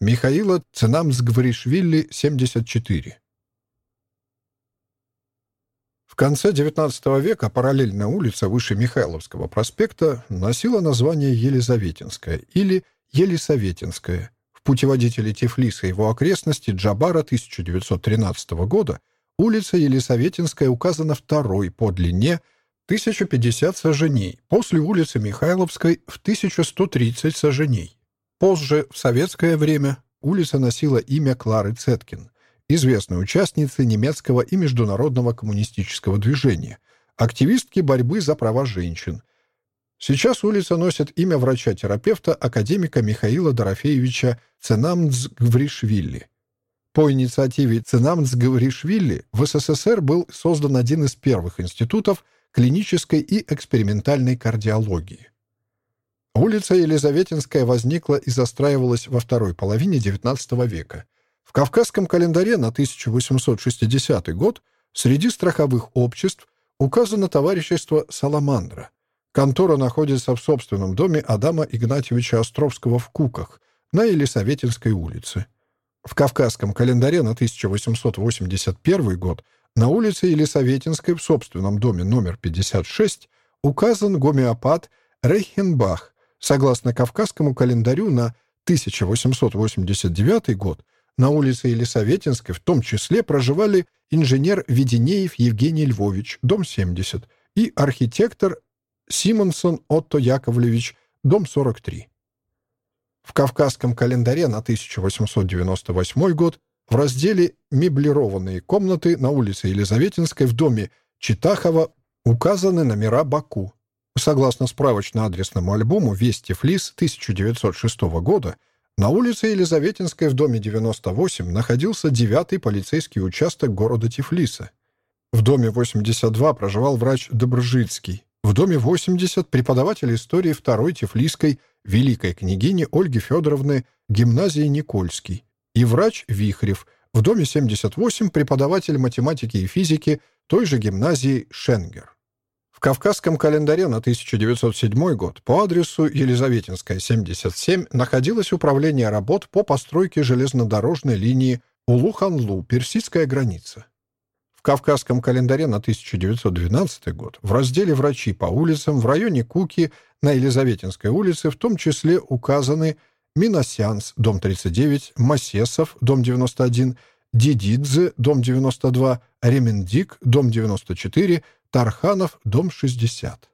Михаила Ценамсгваришвили, 74. В конце XIX века параллельная улица выше Михайловского проспекта носила название Елизаветинская или Елисаветинская. В путеводителе Тифлиса и его окрестности Джабара 1913 года улица Елисаветинская указана второй по длине 1050 саженей, после улицы Михайловской в 1130 саженей. Позже, в советское время, улица носила имя Клары Цеткин, известной участницы немецкого и международного коммунистического движения, активистки борьбы за права женщин. Сейчас улица носит имя врача-терапевта академика Михаила Дорофеевича Ценамцгвришвили. По инициативе Ценамцгвришвили в СССР был создан один из первых институтов клинической и экспериментальной кардиологии. Улица Елизаветинская возникла и застраивалась во второй половине XIX века. В Кавказском календаре на 1860 год среди страховых обществ указано товарищество «Саламандра». Контора находится в собственном доме Адама Игнатьевича Островского в Куках на Елисаветинской улице. В Кавказском календаре на 1881 год на улице Елисаветинской в собственном доме номер 56 указан гомеопат Рейхенбах, Согласно Кавказскому календарю на 1889 год на улице Елисаветинской в том числе проживали инженер Веденеев Евгений Львович, дом 70, и архитектор Симонсон Отто Яковлевич, дом 43. В Кавказском календаре на 1898 год в разделе «Меблированные комнаты» на улице Елизаветинской в доме Читахова указаны номера Баку, Согласно справочно-адресному альбому «Вести Флис» 1906 года, на улице Елизаветинской в доме 98 находился девятый полицейский участок города Тифлиса. В доме 82 проживал врач Доброжицкий. В доме 80 преподаватель истории второй Тифлисской великой княгини Ольги Федоровны гимназии Никольский и врач Вихрев. В доме 78 преподаватель математики и физики той же гимназии Шенгер. В Кавказском календаре на 1907 год по адресу Елизаветинская, 77, находилось управление работ по постройке железнодорожной линии Улу-Ханлу, Персидская граница. В Кавказском календаре на 1912 год в разделе «Врачи по улицам» в районе Куки на Елизаветинской улице в том числе указаны Миносянс, дом 39, Масесов, дом 91, Дидидзе, дом 92, Ремендик, дом 94, Тарханов, дом 60.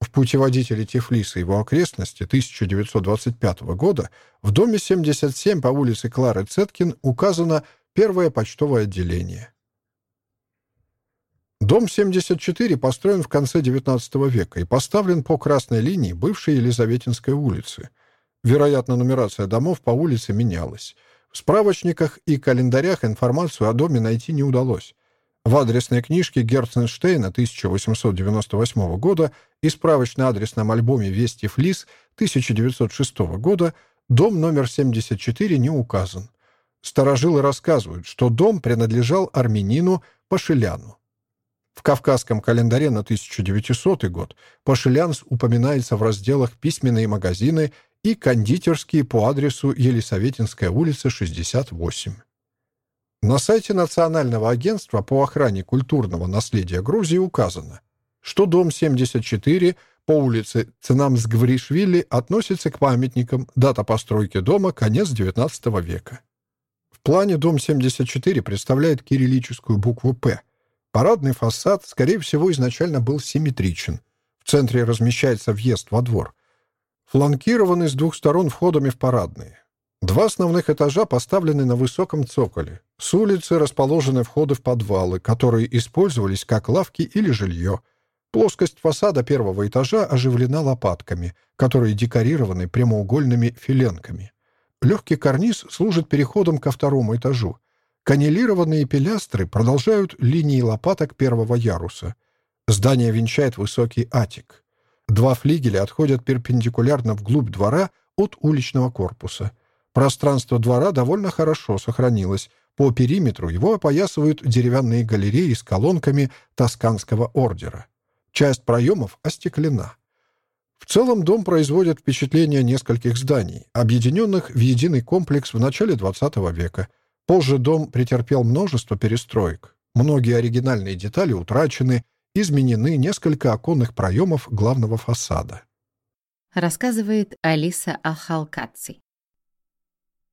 В путеводителе Тифлиса и его окрестности 1925 года в доме 77 по улице Клары Цеткин указано первое почтовое отделение. Дом 74 построен в конце XIX века и поставлен по красной линии бывшей Елизаветинской улицы. Вероятно, нумерация домов по улице менялась. В справочниках и календарях информацию о доме найти не удалось. В адресной книжке Герценштейна 1898 года и справочно-адресном альбоме «Вести Флис» 1906 года дом номер 74 не указан. Старожилы рассказывают, что дом принадлежал армянину Пашиляну. В Кавказском календаре на 1900 год Пашилянс упоминается в разделах «Письменные магазины» и «Кондитерские» по адресу Елисаветинская улица, 68. На сайте Национального агентства по охране культурного наследия Грузии указано, что дом 74 по улице Ценамсгвришвили относится к памятникам, дата постройки дома – конец XIX века. В плане дом 74 представляет кириллическую букву «П». Парадный фасад, скорее всего, изначально был симметричен. В центре размещается въезд во двор. Фланкированы с двух сторон входами в парадные. Два основных этажа поставлены на высоком цоколе. С улицы расположены входы в подвалы, которые использовались как лавки или жилье. Плоскость фасада первого этажа оживлена лопатками, которые декорированы прямоугольными филенками. Легкий карниз служит переходом ко второму этажу. Каннелированные пилястры продолжают линии лопаток первого яруса. Здание венчает высокий атик. Два флигеля отходят перпендикулярно вглубь двора от уличного корпуса — Пространство двора довольно хорошо сохранилось. По периметру его опоясывают деревянные галереи с колонками тосканского ордера. Часть проемов остеклена. В целом дом производит впечатление нескольких зданий, объединенных в единый комплекс в начале XX века. Позже дом претерпел множество перестроек. Многие оригинальные детали утрачены, изменены несколько оконных проемов главного фасада. Рассказывает Алиса Алхалкаци.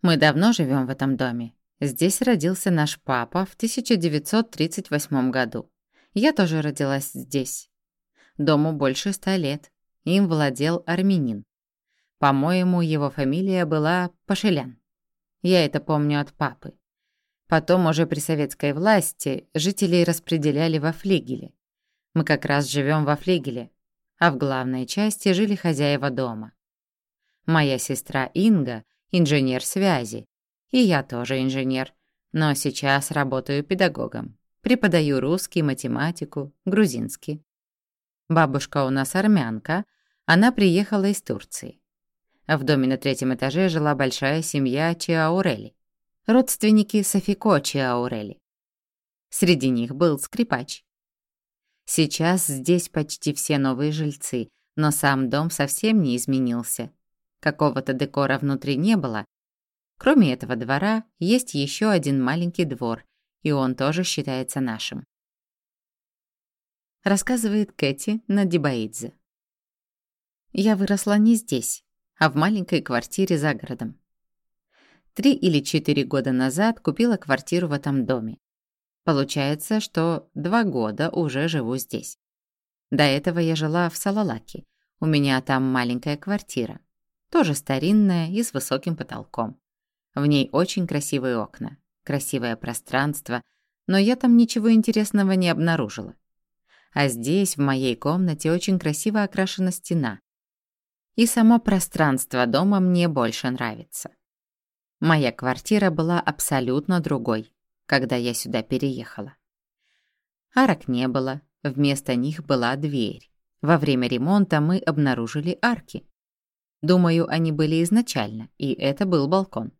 Мы давно живем в этом доме. Здесь родился наш папа в 1938 году. Я тоже родилась здесь. Дому больше ста лет. Им владел армянин. По-моему, его фамилия была Пашелян. Я это помню от папы. Потом уже при советской власти жителей распределяли во флигеле. Мы как раз живем во флигеле, а в главной части жили хозяева дома. Моя сестра Инга — инженер связи, и я тоже инженер, но сейчас работаю педагогом. Преподаю русский, математику, грузинский. Бабушка у нас армянка, она приехала из Турции. В доме на третьем этаже жила большая семья Чиаурели, родственники Софико Чиаурели. Среди них был скрипач. Сейчас здесь почти все новые жильцы, но сам дом совсем не изменился. Какого-то декора внутри не было. Кроме этого двора, есть еще один маленький двор, и он тоже считается нашим. Рассказывает Кэти Надибаидзе. Я выросла не здесь, а в маленькой квартире за городом. Три или четыре года назад купила квартиру в этом доме. Получается, что два года уже живу здесь. До этого я жила в Салалаке. У меня там маленькая квартира. Тоже старинная и с высоким потолком. В ней очень красивые окна, красивое пространство, но я там ничего интересного не обнаружила. А здесь, в моей комнате, очень красиво окрашена стена. И само пространство дома мне больше нравится. Моя квартира была абсолютно другой когда я сюда переехала. Арок не было, вместо них была дверь. Во время ремонта мы обнаружили арки. Думаю, они были изначально, и это был балкон.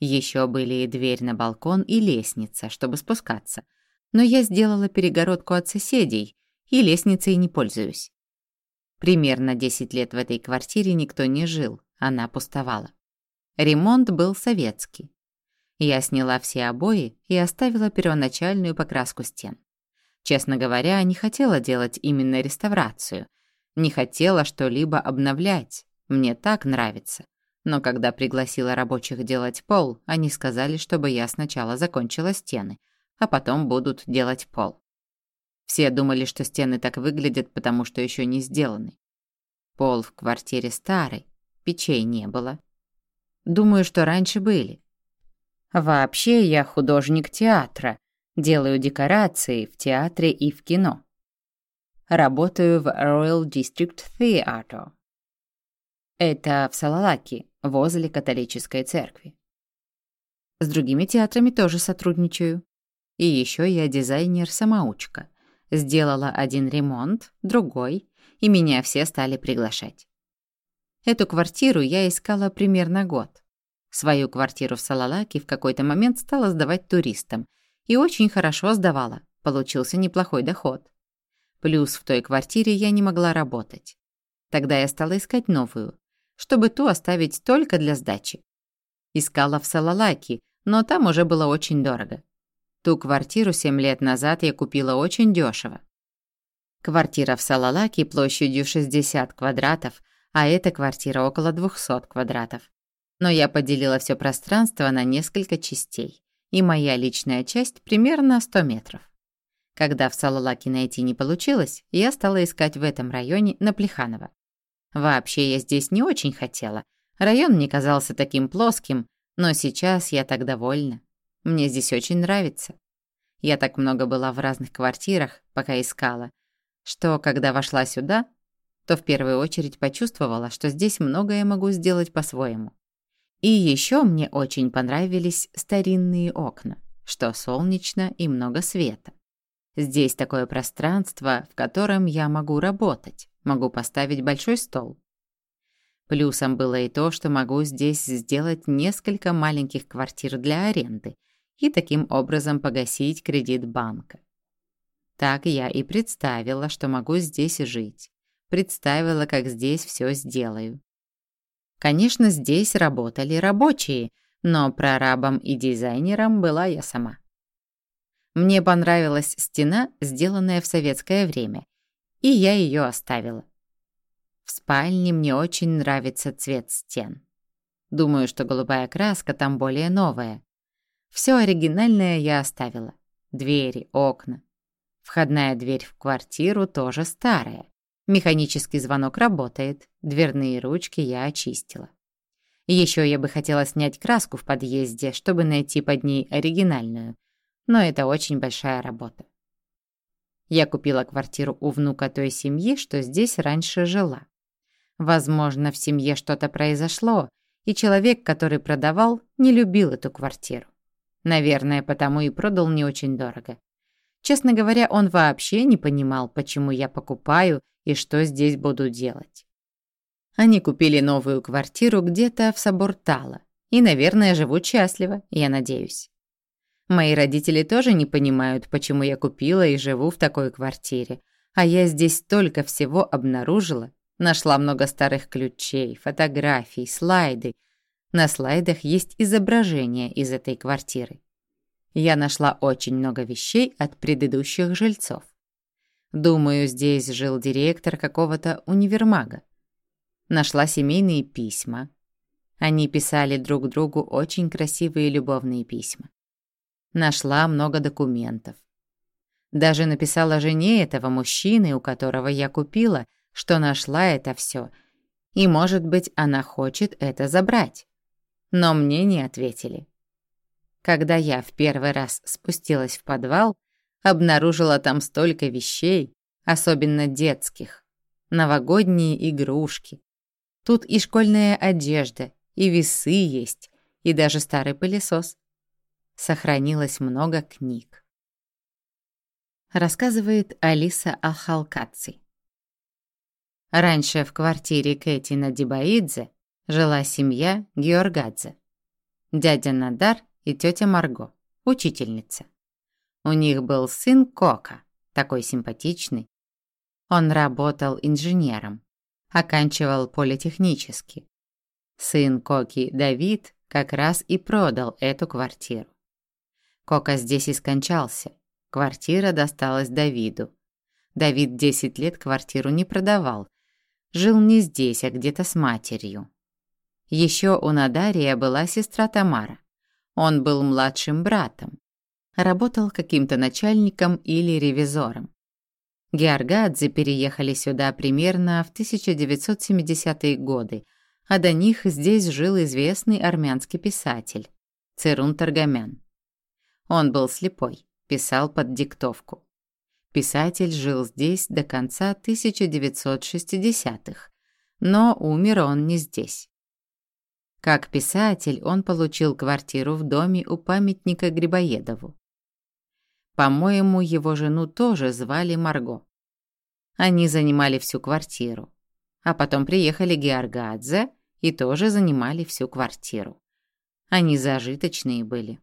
Еще были и дверь на балкон, и лестница, чтобы спускаться. Но я сделала перегородку от соседей, и лестницей не пользуюсь. Примерно 10 лет в этой квартире никто не жил, она пустовала. Ремонт был советский. Я сняла все обои и оставила первоначальную покраску стен. Честно говоря, не хотела делать именно реставрацию. Не хотела что-либо обновлять. Мне так нравится. Но когда пригласила рабочих делать пол, они сказали, чтобы я сначала закончила стены, а потом будут делать пол. Все думали, что стены так выглядят, потому что еще не сделаны. Пол в квартире старый, печей не было. Думаю, что раньше были, Вообще я художник театра, делаю декорации в театре и в кино. Работаю в Royal District Theatre. Это в Салалаке, возле католической церкви. С другими театрами тоже сотрудничаю. И еще я дизайнер-самоучка. Сделала один ремонт, другой, и меня все стали приглашать. Эту квартиру я искала примерно год. Свою квартиру в Салалаке в какой-то момент стала сдавать туристам. И очень хорошо сдавала, получился неплохой доход. Плюс в той квартире я не могла работать. Тогда я стала искать новую, чтобы ту оставить только для сдачи. Искала в Салалаке, но там уже было очень дорого. Ту квартиру 7 лет назад я купила очень дешево. Квартира в Салалаке площадью 60 квадратов, а эта квартира около 200 квадратов но я поделила все пространство на несколько частей, и моя личная часть примерно 100 метров. Когда в Салалаке найти не получилось, я стала искать в этом районе на Плеханово. Вообще я здесь не очень хотела. Район мне казался таким плоским, но сейчас я так довольна. Мне здесь очень нравится. Я так много была в разных квартирах, пока искала, что, когда вошла сюда, то в первую очередь почувствовала, что здесь многое могу сделать по-своему. И еще мне очень понравились старинные окна, что солнечно и много света. Здесь такое пространство, в котором я могу работать, могу поставить большой стол. Плюсом было и то, что могу здесь сделать несколько маленьких квартир для аренды и таким образом погасить кредит банка. Так я и представила, что могу здесь жить. представила, как здесь все сделаю. Конечно, здесь работали рабочие, но прорабом и дизайнером была я сама. Мне понравилась стена, сделанная в советское время, и я ее оставила. В спальне мне очень нравится цвет стен. Думаю, что голубая краска там более новая. Все оригинальное я оставила. Двери, окна. Входная дверь в квартиру тоже старая. Механический звонок работает, дверные ручки я очистила. Еще я бы хотела снять краску в подъезде, чтобы найти под ней оригинальную, но это очень большая работа. Я купила квартиру у внука той семьи, что здесь раньше жила. Возможно, в семье что-то произошло, и человек, который продавал, не любил эту квартиру. Наверное, потому и продал не очень дорого. Честно говоря, он вообще не понимал, почему я покупаю и что здесь буду делать. Они купили новую квартиру где-то в Собортало и, наверное, живут счастливо, я надеюсь. Мои родители тоже не понимают, почему я купила и живу в такой квартире, а я здесь столько всего обнаружила, нашла много старых ключей, фотографий, слайды. На слайдах есть изображения из этой квартиры. Я нашла очень много вещей от предыдущих жильцов. Думаю, здесь жил директор какого-то универмага. Нашла семейные письма. Они писали друг другу очень красивые любовные письма. Нашла много документов. Даже написала жене этого мужчины, у которого я купила, что нашла это все, и, может быть, она хочет это забрать. Но мне не ответили. Когда я в первый раз спустилась в подвал, обнаружила там столько вещей, особенно детских. Новогодние игрушки. Тут и школьная одежда, и весы есть, и даже старый пылесос. Сохранилось много книг. Рассказывает Алиса Ахалкаци. Раньше в квартире Кэти на Дибаидзе жила семья Георгадзе. Дядя Надар и тетя Марго, учительница. У них был сын Кока, такой симпатичный. Он работал инженером, оканчивал политехнический. Сын Коки, Давид, как раз и продал эту квартиру. Кока здесь и скончался. Квартира досталась Давиду. Давид 10 лет квартиру не продавал. Жил не здесь, а где-то с матерью. Еще у Надария была сестра Тамара. Он был младшим братом. Работал каким-то начальником или ревизором. Георгадзе переехали сюда примерно в 1970-е годы, а до них здесь жил известный армянский писатель Церун Таргамян. Он был слепой, писал под диктовку. Писатель жил здесь до конца 1960-х, но умер он не здесь. Как писатель он получил квартиру в доме у памятника Грибоедову. По-моему, его жену тоже звали Марго. Они занимали всю квартиру. А потом приехали Георгадзе и тоже занимали всю квартиру. Они зажиточные были.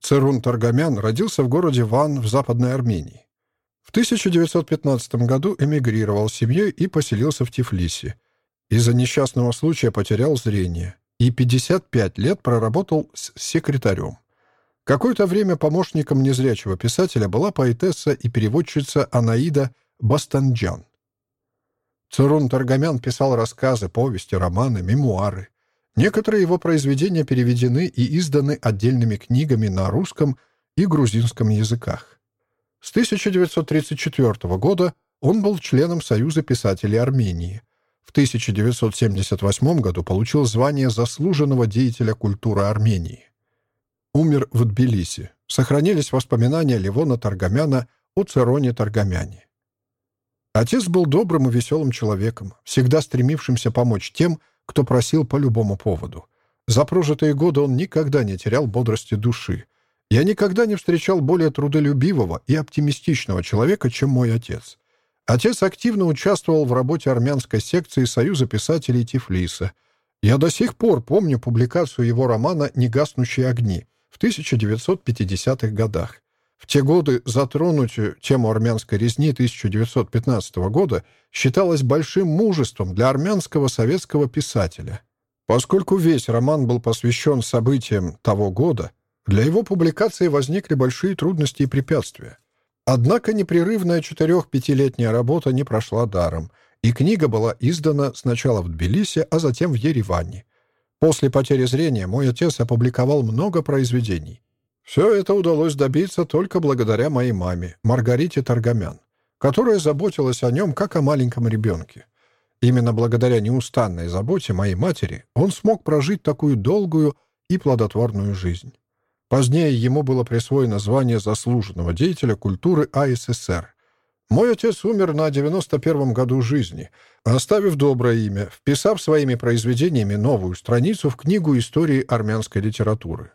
Церун Таргамян родился в городе Ван в Западной Армении. В 1915 году эмигрировал с семьей и поселился в Тифлисе. Из-за несчастного случая потерял зрение и 55 лет проработал с секретарем. Какое-то время помощником незрячего писателя была поэтесса и переводчица Анаида Бастанджан. Цурун Таргамян писал рассказы, повести, романы, мемуары. Некоторые его произведения переведены и изданы отдельными книгами на русском и грузинском языках. С 1934 года он был членом Союза писателей Армении, в 1978 году получил звание заслуженного деятеля культуры Армении. Умер в Тбилиси. Сохранились воспоминания Левона Таргамяна о Цероне Таргамяне. Отец был добрым и веселым человеком, всегда стремившимся помочь тем, кто просил по любому поводу. За прожитые годы он никогда не терял бодрости души. Я никогда не встречал более трудолюбивого и оптимистичного человека, чем мой отец. Отец активно участвовал в работе армянской секции Союза писателей Тифлиса. Я до сих пор помню публикацию его романа «Негаснущие огни» в 1950-х годах. В те годы затронуть тему армянской резни 1915 года считалось большим мужеством для армянского советского писателя. Поскольку весь роман был посвящен событиям того года, для его публикации возникли большие трудности и препятствия. Однако непрерывная четырех-пятилетняя работа не прошла даром, и книга была издана сначала в Тбилиси, а затем в Ереване. После потери зрения мой отец опубликовал много произведений. Все это удалось добиться только благодаря моей маме, Маргарите Таргамян, которая заботилась о нем как о маленьком ребенке. Именно благодаря неустанной заботе моей матери он смог прожить такую долгую и плодотворную жизнь. Позднее ему было присвоено звание заслуженного деятеля культуры АССР. Мой отец умер на 91-м году жизни, оставив доброе имя, вписав своими произведениями новую страницу в книгу истории армянской литературы.